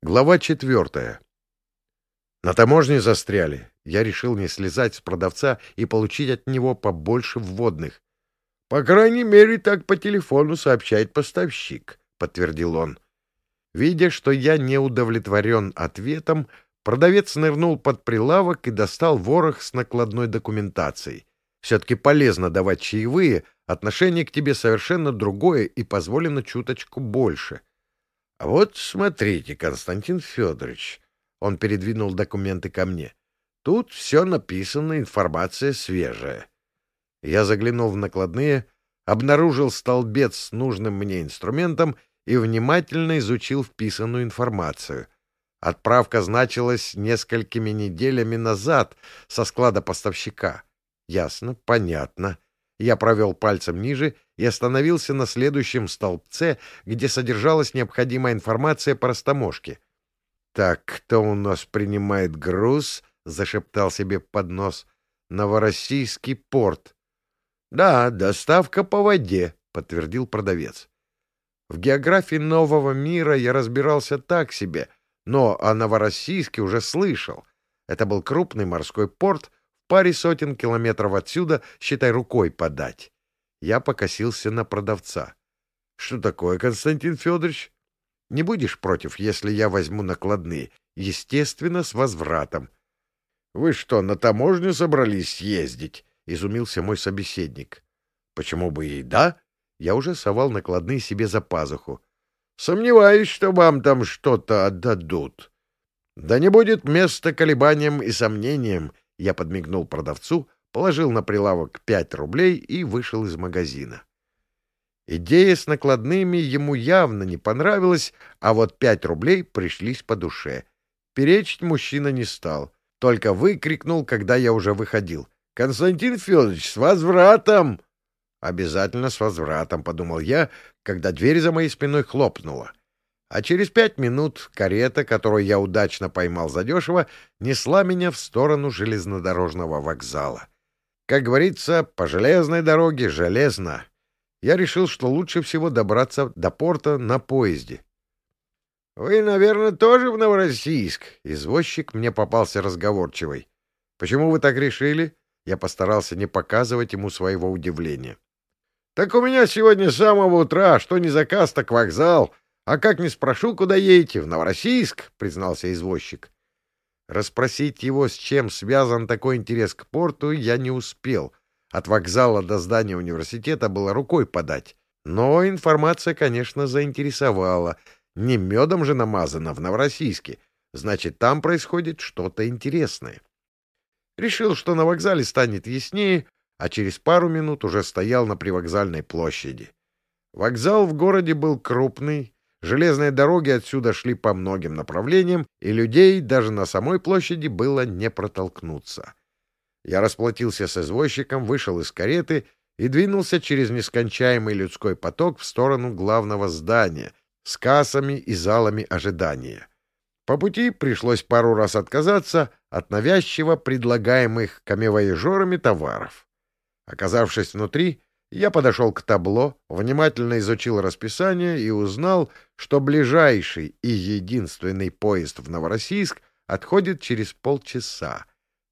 Глава четвертая. На таможне застряли. Я решил не слезать с продавца и получить от него побольше вводных. — По крайней мере, так по телефону сообщает поставщик, — подтвердил он. Видя, что я не удовлетворен ответом, продавец нырнул под прилавок и достал ворох с накладной документацией. Все-таки полезно давать чаевые, отношение к тебе совершенно другое и позволено чуточку больше. — вот смотрите, Константин Федорович, он передвинул документы ко мне. Тут все написано, информация свежая. Я заглянул в накладные, обнаружил столбец с нужным мне инструментом и внимательно изучил вписанную информацию. Отправка значилась несколькими неделями назад со склада поставщика. Ясно, понятно. Я провел пальцем ниже и остановился на следующем столбце, где содержалась необходимая информация по растаможке. «Так, кто у нас принимает груз?» — зашептал себе под нос. «Новороссийский порт». «Да, доставка по воде», — подтвердил продавец. В географии нового мира я разбирался так себе, но о Новороссийске уже слышал. Это был крупный морской порт, паре сотен километров отсюда, считай, рукой подать. Я покосился на продавца. — Что такое, Константин Федорович? — Не будешь против, если я возьму накладные? Естественно, с возвратом. — Вы что, на таможню собрались ездить? — изумился мой собеседник. — Почему бы и да? Я уже совал накладные себе за пазуху. — Сомневаюсь, что вам там что-то отдадут. — Да не будет места колебаниям и сомнениям, я подмигнул продавцу, положил на прилавок пять рублей и вышел из магазина. Идея с накладными ему явно не понравилась, а вот пять рублей пришлись по душе. Перечить мужчина не стал, только выкрикнул, когда я уже выходил. — Константин Федорович, с возвратом! — Обязательно с возвратом, — подумал я, когда дверь за моей спиной хлопнула. А через пять минут карета, которую я удачно поймал задешево, несла меня в сторону железнодорожного вокзала. Как говорится, по железной дороге железно. Я решил, что лучше всего добраться до порта на поезде. — Вы, наверное, тоже в Новороссийск? Извозчик мне попался разговорчивый. — Почему вы так решили? Я постарался не показывать ему своего удивления. — Так у меня сегодня с самого утра, что не заказ, так вокзал —— А как не спрошу, куда едете? В Новороссийск, — признался извозчик. Расспросить его, с чем связан такой интерес к порту, я не успел. От вокзала до здания университета было рукой подать. Но информация, конечно, заинтересовала. Не медом же намазано в Новороссийске. Значит, там происходит что-то интересное. Решил, что на вокзале станет яснее, а через пару минут уже стоял на привокзальной площади. Вокзал в городе был крупный, Железные дороги отсюда шли по многим направлениям, и людей даже на самой площади было не протолкнуться. Я расплатился с извозчиком, вышел из кареты и двинулся через нескончаемый людской поток в сторону главного здания с кассами и залами ожидания. По пути пришлось пару раз отказаться от навязчиво предлагаемых камевоежорами товаров. Оказавшись внутри, я подошел к табло, внимательно изучил расписание и узнал, что ближайший и единственный поезд в Новороссийск отходит через полчаса.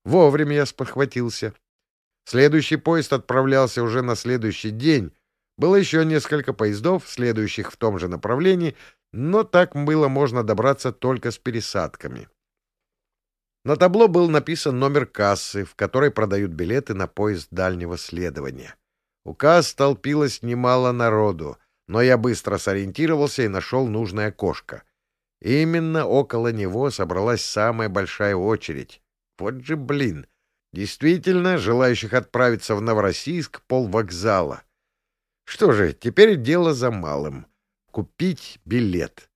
Вовремя я спохватился. Следующий поезд отправлялся уже на следующий день. Было еще несколько поездов, следующих в том же направлении, но так было можно добраться только с пересадками. На табло был написан номер кассы, в которой продают билеты на поезд дальнего следования. У касс толпилось немало народу, но я быстро сориентировался и нашел нужное окошко. Именно около него собралась самая большая очередь. Вот же блин! Действительно, желающих отправиться в Новороссийск полвокзала. Что же, теперь дело за малым. Купить билет.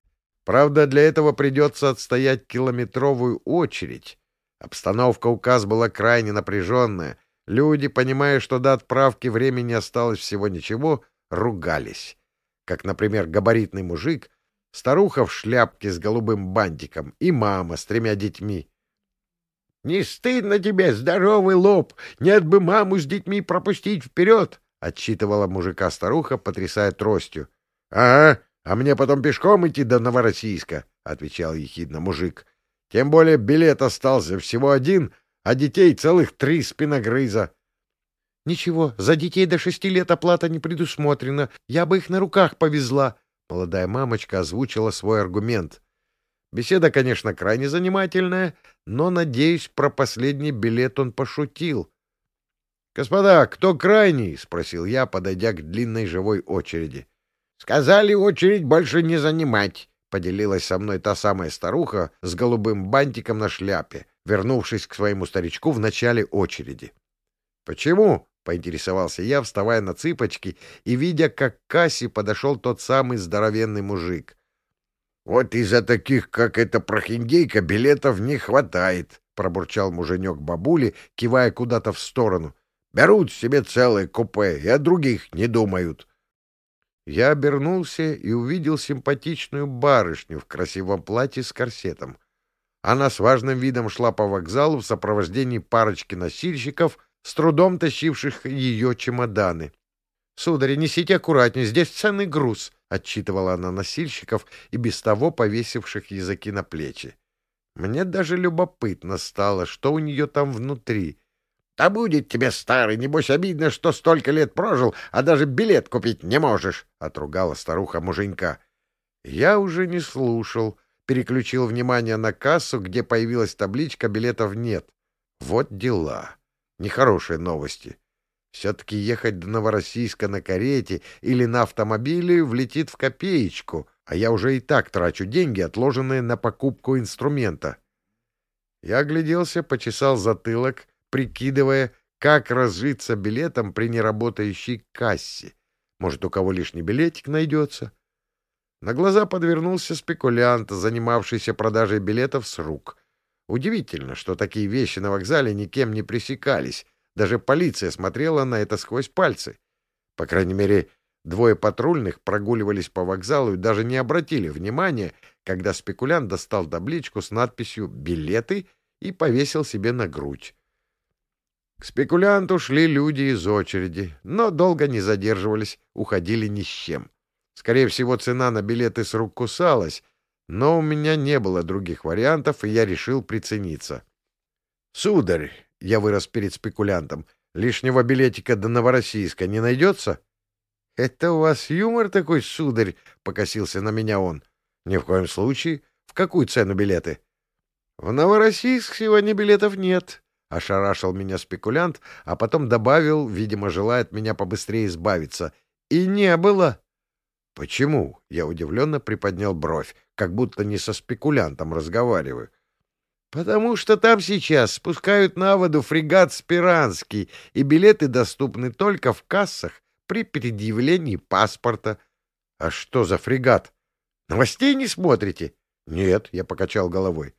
Правда, для этого придется отстоять километровую очередь. Обстановка указ была крайне напряженная — Люди, понимая, что до отправки времени осталось всего ничего, ругались. Как, например, габаритный мужик, старуха в шляпке с голубым бантиком и мама с тремя детьми. — Не стыдно тебе, здоровый лоб! Нет бы маму с детьми пропустить вперед! — отчитывала мужика старуха, потрясая тростью. — Ага, — А мне потом пешком идти до Новороссийска, — отвечал ехидно мужик. — Тем более билет остался всего один, а детей целых три спиногрыза. — Ничего, за детей до шести лет оплата не предусмотрена. Я бы их на руках повезла. Молодая мамочка озвучила свой аргумент. Беседа, конечно, крайне занимательная, но, надеюсь, про последний билет он пошутил. — Господа, кто крайний? — спросил я, подойдя к длинной живой очереди. — Сказали очередь больше не занимать, — поделилась со мной та самая старуха с голубым бантиком на шляпе, вернувшись к своему старичку в начале очереди. — Почему? — поинтересовался я, вставая на цыпочки и видя, как к кассе подошел тот самый здоровенный мужик. — Вот из-за таких, как эта прохиндейка, билетов не хватает, — пробурчал муженек бабули, кивая куда-то в сторону. Берут себе целое купе и о других не думают. Я обернулся и увидел симпатичную барышню в красивом платье с корсетом. Она с важным видом шла по вокзалу в сопровождении парочки носильщиков, с трудом тащивших ее чемоданы. — Сударь, несите аккуратнее, здесь ценный груз, — отчитывала она носильщиков и без того повесивших языки на плечи. Мне даже любопытно стало, что у нее там внутри. А будет тебе, старый, небось обидно, что столько лет прожил, а даже билет купить не можешь, — отругала старуха муженька. Я уже не слушал, переключил внимание на кассу, где появилась табличка «Билетов нет». Вот дела. Нехорошие новости. Все-таки ехать до Новороссийска на карете или на автомобиле влетит в копеечку, а я уже и так трачу деньги, отложенные на покупку инструмента. Я огляделся, почесал затылок, прикидывая, как разжиться билетом при неработающей кассе. Может, у кого лишний билетик найдется? На глаза подвернулся спекулянт, занимавшийся продажей билетов с рук. Удивительно, что такие вещи на вокзале никем не пресекались. Даже полиция смотрела на это сквозь пальцы. По крайней мере, двое патрульных прогуливались по вокзалу и даже не обратили внимания, когда спекулянт достал табличку с надписью «Билеты» и повесил себе на грудь. К спекулянту шли люди из очереди, но долго не задерживались, уходили ни с чем. Скорее всего, цена на билеты с рук кусалась, но у меня не было других вариантов, и я решил прицениться. — Сударь, — я вырос перед спекулянтом, — лишнего билетика до Новороссийска не найдется? — Это у вас юмор такой, сударь? — покосился на меня он. — Ни в коем случае. В какую цену билеты? — В Новороссийск сегодня билетов нет, — ошарашил меня спекулянт, а потом добавил, видимо, желает меня побыстрее избавиться. «И не было!» «Почему?» — я удивленно приподнял бровь, как будто не со спекулянтом разговариваю. «Потому что там сейчас спускают на воду фрегат «Спиранский», и билеты доступны только в кассах при предъявлении паспорта». «А что за фрегат? Новостей не смотрите?» «Нет», — я покачал головой.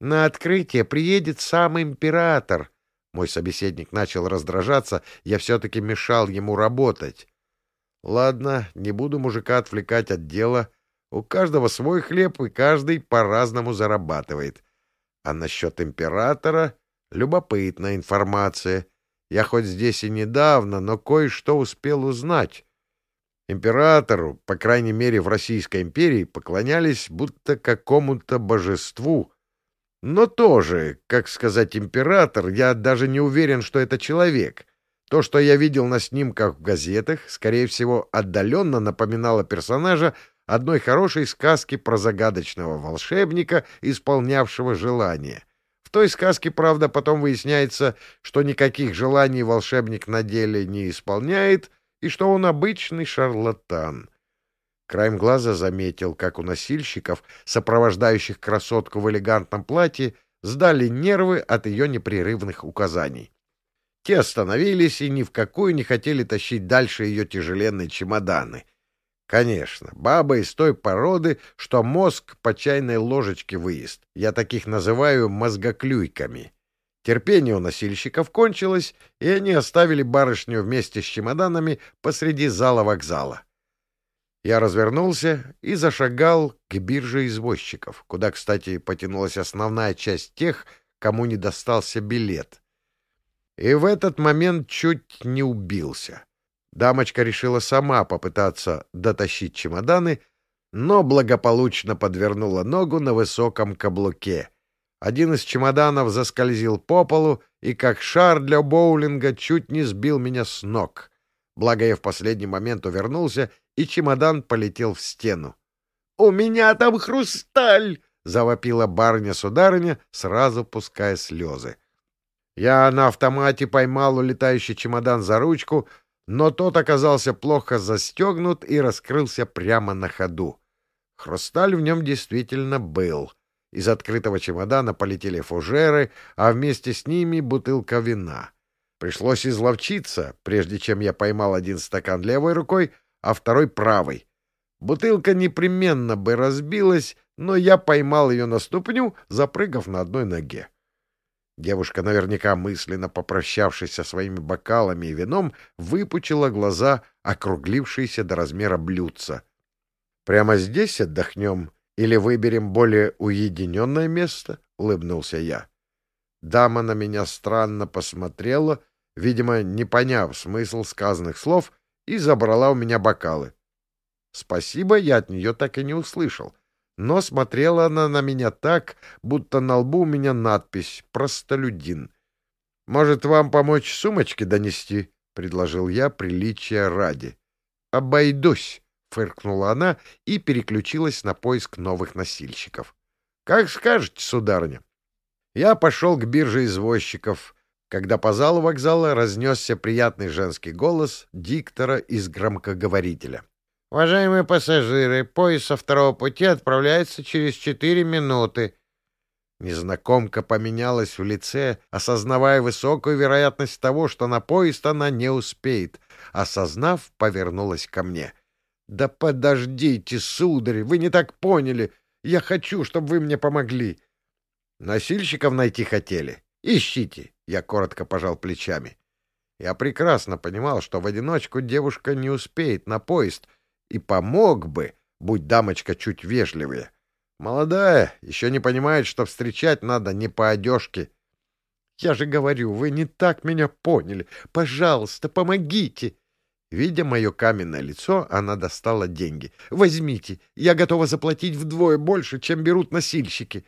На открытие приедет сам император. Мой собеседник начал раздражаться, я все-таки мешал ему работать. Ладно, не буду мужика отвлекать от дела. У каждого свой хлеб, и каждый по-разному зарабатывает. А насчет императора — любопытная информация. Я хоть здесь и недавно, но кое-что успел узнать. Императору, по крайней мере в Российской империи, поклонялись будто какому-то божеству — но тоже, как сказать, император, я даже не уверен, что это человек. То, что я видел на снимках в газетах, скорее всего, отдаленно напоминало персонажа одной хорошей сказки про загадочного волшебника, исполнявшего желания. В той сказке, правда, потом выясняется, что никаких желаний волшебник на деле не исполняет и что он обычный шарлатан — Краем глаза заметил, как у носильщиков, сопровождающих красотку в элегантном платье, сдали нервы от ее непрерывных указаний. Те остановились и ни в какую не хотели тащить дальше ее тяжеленные чемоданы. Конечно, баба из той породы, что мозг по чайной ложечке выезд. Я таких называю мозгоклюйками. Терпение у носильщиков кончилось, и они оставили барышню вместе с чемоданами посреди зала вокзала. Я развернулся и зашагал к бирже извозчиков, куда, кстати, потянулась основная часть тех, кому не достался билет. И в этот момент чуть не убился. Дамочка решила сама попытаться дотащить чемоданы, но благополучно подвернула ногу на высоком каблуке. Один из чемоданов заскользил по полу и, как шар для боулинга, чуть не сбил меня с ног. Благо я в последний момент увернулся, и чемодан полетел в стену. — У меня там хрусталь! — завопила барыня-сударыня, сразу пуская слезы. Я на автомате поймал улетающий чемодан за ручку, но тот оказался плохо застегнут и раскрылся прямо на ходу. Хрусталь в нем действительно был. Из открытого чемодана полетели фужеры, а вместе с ними бутылка вина. Пришлось изловчиться, прежде чем я поймал один стакан левой рукой, а второй правой. Бутылка непременно бы разбилась, но я поймал ее на ступню, запрыгав на одной ноге. Девушка, наверняка мысленно попрощавшись со своими бокалами и вином, выпучила глаза, округлившиеся до размера блюдца. — Прямо здесь отдохнем или выберем более уединенное место? — улыбнулся я. Дама на меня странно посмотрела, видимо, не поняв смысл сказанных слов, и забрала у меня бокалы. Спасибо я от нее так и не услышал, но смотрела она на меня так, будто на лбу у меня надпись «Простолюдин». «Может, вам помочь сумочки донести?» — предложил я приличия ради. «Обойдусь», — фыркнула она и переключилась на поиск новых носильщиков. «Как скажете, сударыня». Я пошел к бирже извозчиков, когда по залу вокзала разнесся приятный женский голос диктора из громкоговорителя. Уважаемые пассажиры, поезд со второго пути отправляется через четыре минуты. Незнакомка поменялась в лице, осознавая высокую вероятность того, что на поезд она не успеет. Осознав, повернулась ко мне. — Да подождите, сударь, вы не так поняли. Я хочу, чтобы вы мне помогли. Носильщиков найти хотели. Ищите. Я коротко пожал плечами. Я прекрасно понимал, что в одиночку девушка не успеет на поезд — и помог бы, будь дамочка чуть вежливее. Молодая, еще не понимает, что встречать надо не по одежке. Я же говорю, вы не так меня поняли. Пожалуйста, помогите. Видя мое каменное лицо, она достала деньги. Возьмите, я готова заплатить вдвое больше, чем берут носильщики.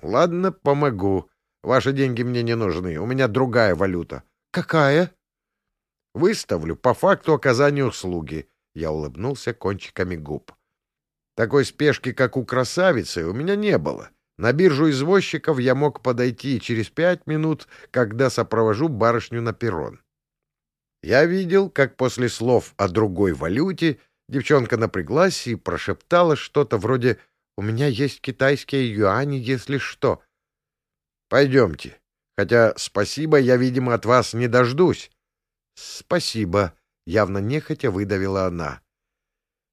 Ладно, помогу. Ваши деньги мне не нужны, у меня другая валюта. Какая? Выставлю по факту оказания услуги. Я улыбнулся кончиками губ. Такой спешки, как у красавицы, у меня не было. На биржу извозчиков я мог подойти через пять минут, когда сопровожу барышню на перрон. Я видел, как после слов о другой валюте девчонка напряглась и прошептала что-то вроде «У меня есть китайские юани, если что». «Пойдемте. Хотя спасибо я, видимо, от вас не дождусь». «Спасибо», Явно нехотя выдавила она.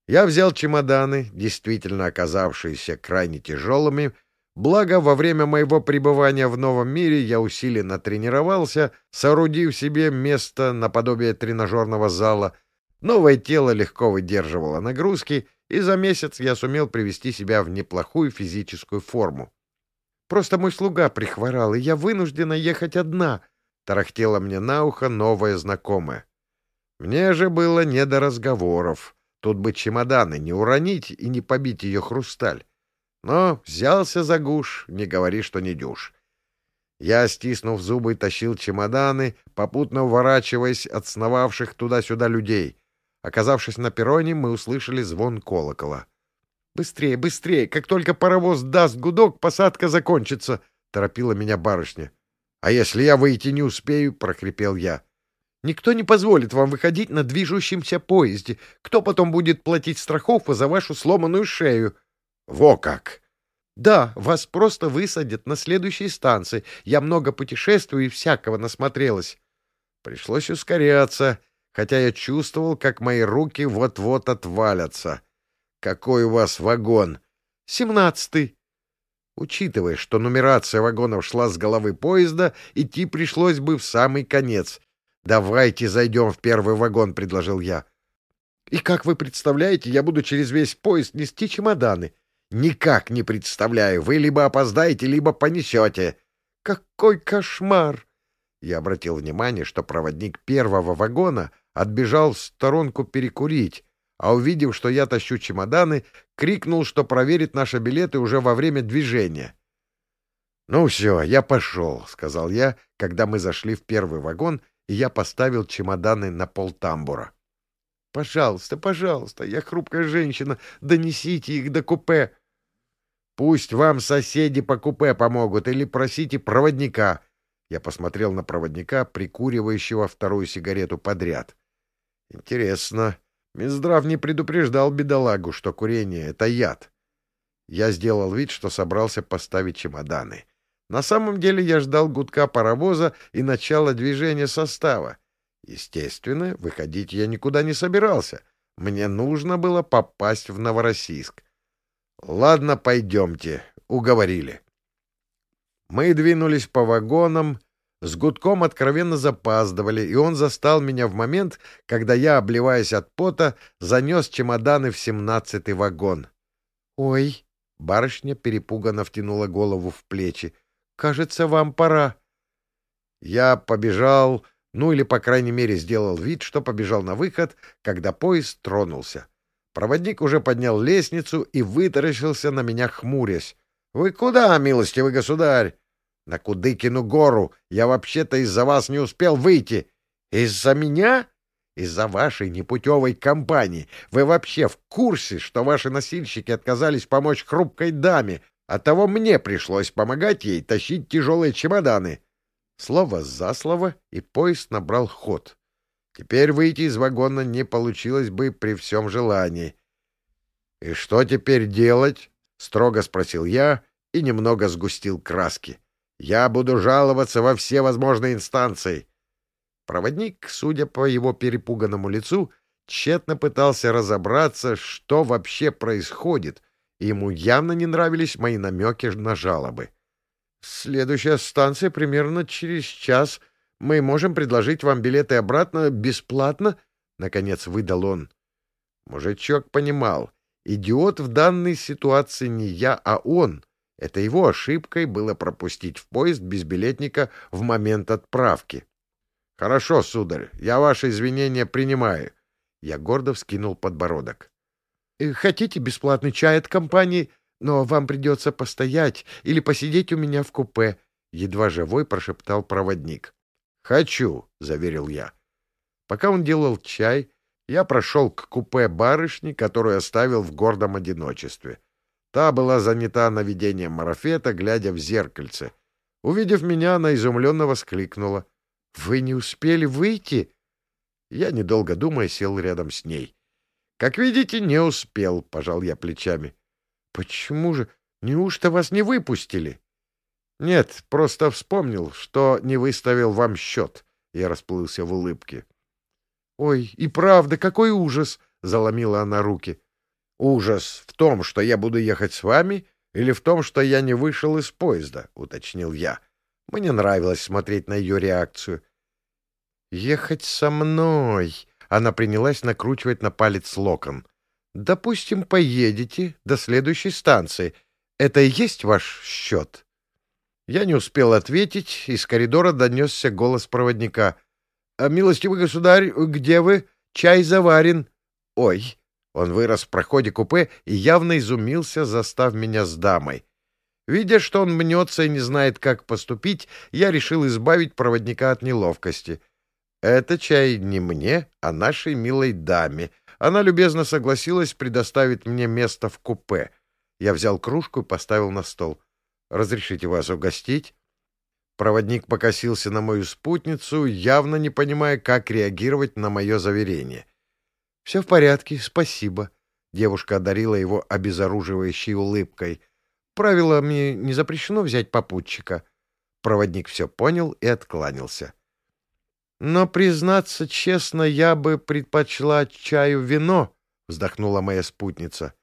Я взял чемоданы, действительно оказавшиеся крайне тяжелыми, благо во время моего пребывания в новом мире я усиленно тренировался, соорудив себе место наподобие тренажерного зала. Новое тело легко выдерживало нагрузки, и за месяц я сумел привести себя в неплохую физическую форму. Просто мой слуга прихворал, и я вынуждена ехать одна, — тарахтела мне на ухо новая знакомая. Мне же было не до разговоров. Тут бы чемоданы не уронить и не побить ее хрусталь. Но взялся за гуш, не говори, что не дюш. Я, стиснув зубы, тащил чемоданы, попутно уворачиваясь от сновавших туда-сюда людей. Оказавшись на перроне, мы услышали звон колокола. «Быстрее, быстрее! Как только паровоз даст гудок, посадка закончится!» — торопила меня барышня. «А если я выйти не успею?» — прокрепел я. Никто не позволит вам выходить на движущемся поезде. Кто потом будет платить страховку за вашу сломанную шею? — Во как! — Да, вас просто высадят на следующей станции. Я много путешествую и всякого насмотрелась. Пришлось ускоряться, хотя я чувствовал, как мои руки вот-вот отвалятся. Какой у вас вагон? — Семнадцатый. Учитывая, что нумерация вагонов шла с головы поезда, идти пришлось бы в самый конец — «Давайте зайдем в первый вагон», — предложил я. «И как вы представляете, я буду через весь поезд нести чемоданы?» «Никак не представляю. Вы либо опоздаете, либо понесете». «Какой кошмар!» Я обратил внимание, что проводник первого вагона отбежал в сторонку перекурить, а увидев, что я тащу чемоданы, крикнул, что проверит наши билеты уже во время движения. «Ну все, я пошел», — сказал я, когда мы зашли в первый вагон, и я поставил чемоданы на пол тамбура. «Пожалуйста, пожалуйста, я хрупкая женщина, донесите их до купе». «Пусть вам соседи по купе помогут или просите проводника». Я посмотрел на проводника, прикуривающего вторую сигарету подряд. «Интересно, Минздрав не предупреждал бедолагу, что курение — это яд. Я сделал вид, что собрался поставить чемоданы. На самом деле я ждал гудка паровоза и начала движения состава. Естественно, выходить я никуда не собирался. Мне нужно было попасть в Новороссийск. Ладно, пойдемте. Уговорили. Мы двинулись по вагонам, с гудком откровенно запаздывали, и он застал меня в момент, когда я, обливаясь от пота, занес чемоданы в семнадцатый вагон. «Ой!» — барышня перепуганно втянула голову в плечи. «Кажется, вам пора». Я побежал, ну или, по крайней мере, сделал вид, что побежал на выход, когда поезд тронулся. Проводник уже поднял лестницу и вытаращился на меня, хмурясь. — Вы куда, милостивый государь? На Кудыкину гору. Я вообще-то из-за вас не успел выйти. Из-за меня? Из-за вашей непутевой компании. Вы вообще в курсе, что ваши носильщики отказались помочь хрупкой даме? Оттого мне пришлось помогать ей тащить тяжелые чемоданы. Слово за слово, и поезд набрал ход. Теперь выйти из вагона не получилось бы при всем желании. — И что теперь делать? — строго спросил я и немного сгустил краски. Я буду жаловаться во все возможные инстанции. Проводник, судя по его перепуганному лицу, тщетно пытался разобраться, что вообще происходит, и ему явно не нравились мои намеки на жалобы. «Следующая станция примерно через час. Мы можем предложить вам билеты обратно бесплатно?» — наконец выдал он. Мужичок понимал, идиот в данной ситуации не я, а он — это его ошибкой было пропустить в поезд без билетника в момент отправки. — Хорошо, сударь, я ваши извинения принимаю. Я гордо вскинул подбородок. — Хотите бесплатный чай от компании? Но вам придется постоять или посидеть у меня в купе, — едва живой прошептал проводник. — Хочу, — заверил я. Пока он делал чай, я прошел к купе барышни, которую оставил в гордом одиночестве. — Та была занята наведением марафета, глядя в зеркальце. Увидев меня, она изумленно воскликнула. — Вы не успели выйти? Я, недолго думая, сел рядом с ней. — Как видите, не успел, — пожал я плечами. — Почему же? Неужто вас не выпустили? — Нет, просто вспомнил, что не выставил вам счет. Я расплылся в улыбке. — Ой, и правда, какой ужас! — заломила она руки. — «Ужас в том, что я буду ехать с вами, или в том, что я не вышел из поезда?» — уточнил я. Мне нравилось смотреть на ее реакцию. «Ехать со мной!» — она принялась накручивать на палец локон. «Допустим, поедете до следующей станции. Это и есть ваш счет?» Я не успел ответить, из коридора донесся голос проводника. «А, «Милостивый государь, где вы? Чай заварен». «Ой!» Он вырос в проходе купе и явно изумился, застав меня с дамой. Видя, что он мнется и не знает, как поступить, я решил избавить проводника от неловкости. Это чай не мне, а нашей милой даме. Она любезно согласилась предоставить мне место в купе. Я взял кружку и поставил на стол. «Разрешите вас угостить?» Проводник покосился на мою спутницу, явно не понимая, как реагировать на мое заверение. — Все в порядке, спасибо. Девушка одарила его обезоруживающей улыбкой. — Правилами не запрещено взять попутчика. Проводник все понял и откланялся. — Но, признаться честно, я бы предпочла чаю вино, — вздохнула моя спутница.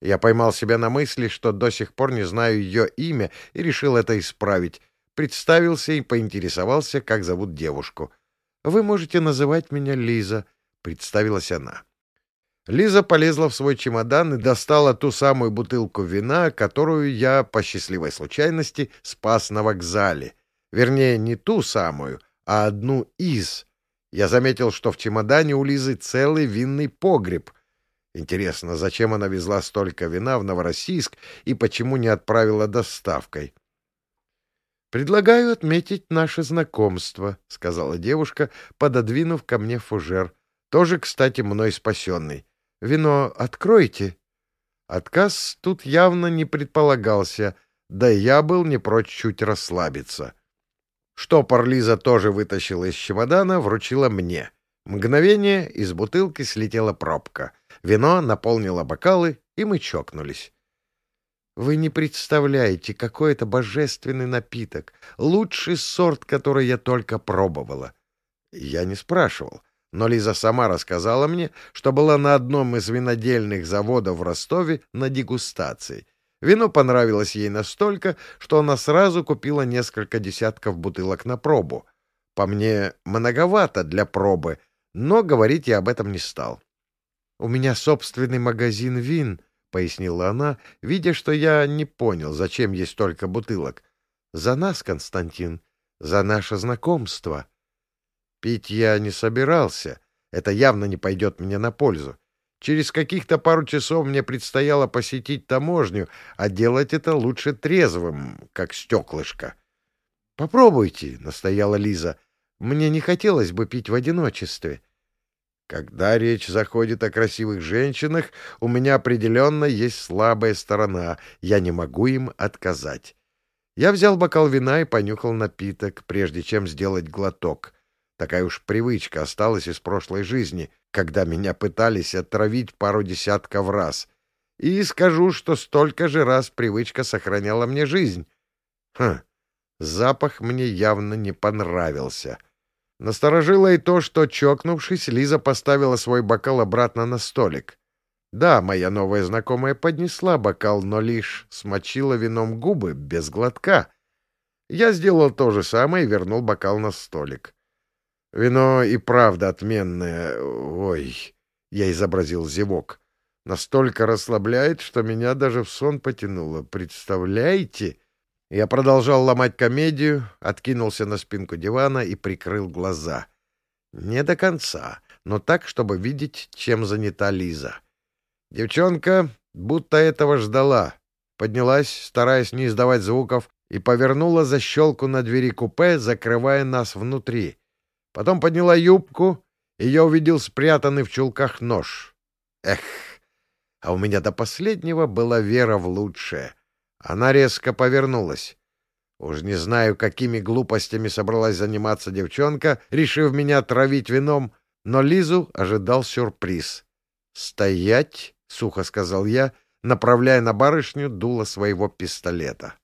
Я поймал себя на мысли, что до сих пор не знаю ее имя, и решил это исправить. Представился и поинтересовался, как зовут девушку. — Вы можете называть меня Лиза. —— представилась она. Лиза полезла в свой чемодан и достала ту самую бутылку вина, которую я, по счастливой случайности, спас на вокзале. Вернее, не ту самую, а одну из. Я заметил, что в чемодане у Лизы целый винный погреб. Интересно, зачем она везла столько вина в Новороссийск и почему не отправила доставкой? «Предлагаю отметить наше знакомство», — сказала девушка, пододвинув ко мне фужер. «Тоже, кстати, мной спасенный. Вино откройте». Отказ тут явно не предполагался, да я был не прочь чуть расслабиться. Штопор Лиза тоже вытащила из чемодана, вручила мне. Мгновение из бутылки слетела пробка. Вино наполнило бокалы, и мы чокнулись. Вы не представляете, какой это божественный напиток. Лучший сорт, который я только пробовала. Я не спрашивал, но Лиза сама рассказала мне, что была на одном из винодельных заводов в Ростове на дегустации. Вино понравилось ей настолько, что она сразу купила несколько десятков бутылок на пробу. По мне, многовато для пробы, но говорить я об этом не стал. «У меня собственный магазин вин», — пояснила она, видя, что я не понял, зачем есть столько бутылок. «За нас, Константин, за наше знакомство». Пить я не собирался, это явно не пойдет мне на пользу. Через каких-то пару часов мне предстояло посетить таможню, а делать это лучше трезвым, как стеклышко. — Попробуйте, — настояла Лиза. — Мне не хотелось бы пить в одиночестве. Когда речь заходит о красивых женщинах, у меня определенно есть слабая сторона, я не могу им отказать. Я взял бокал вина и понюхал напиток, прежде чем сделать глоток. Такая уж привычка осталась из прошлой жизни — когда меня пытались отравить пару десятков раз. И скажу, что столько же раз привычка сохраняла мне жизнь. Хм, запах мне явно не понравился. Насторожило и то, что, чокнувшись, Лиза поставила свой бокал обратно на столик. Да, моя новая знакомая поднесла бокал, но лишь смочила вином губы без глотка. Я сделал то же самое и вернул бокал на столик. Вино и правда отменное. Ой, я изобразил зевок. Настолько расслабляет, что меня даже в сон потянуло. Представляете? Я продолжал ломать комедию, откинулся на спинку дивана и прикрыл глаза. Не до конца, но так, чтобы видеть, чем занята Лиза. Девчонка будто этого ждала. Поднялась, стараясь не издавать звуков, и повернула защелку на двери купе, закрывая нас внутри — Потом подняла юбку, и я увидел спрятанный в чулках нож. Эх, а у меня до последнего была вера в лучшее. Она резко повернулась. Уж не знаю, какими глупостями собралась заниматься девчонка, решив меня травить вином, но Лизу ожидал сюрприз. «Стоять!» — сухо сказал я, направляя на барышню дуло своего пистолета.